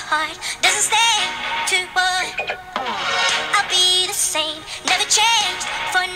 heart doesn't stay to what I'll be the same, never change for no.